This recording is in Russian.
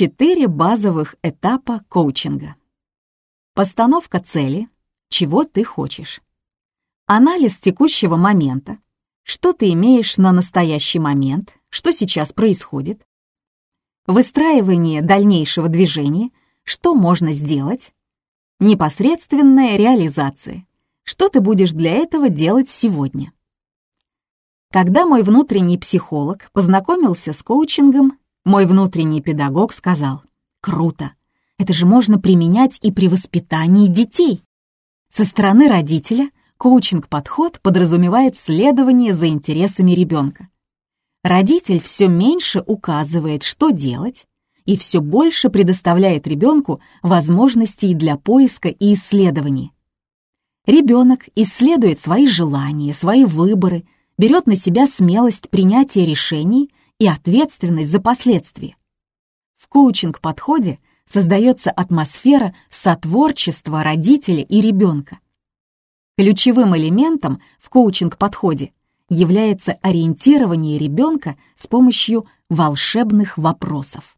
Четыре базовых этапа коучинга. Постановка цели, чего ты хочешь. Анализ текущего момента, что ты имеешь на настоящий момент, что сейчас происходит. Выстраивание дальнейшего движения, что можно сделать. Непосредственная реализация, что ты будешь для этого делать сегодня. Когда мой внутренний психолог познакомился с коучингом, мой внутренний педагог сказал, «Круто! Это же можно применять и при воспитании детей!» Со стороны родителя коучинг-подход подразумевает следование за интересами ребенка. Родитель все меньше указывает, что делать, и все больше предоставляет ребенку возможностей для поиска и исследований. Ребенок исследует свои желания, свои выборы – берет на себя смелость принятия решений и ответственность за последствия. В коучинг-подходе создается атмосфера сотворчества родителя и ребенка. Ключевым элементом в коучинг-подходе является ориентирование ребенка с помощью волшебных вопросов.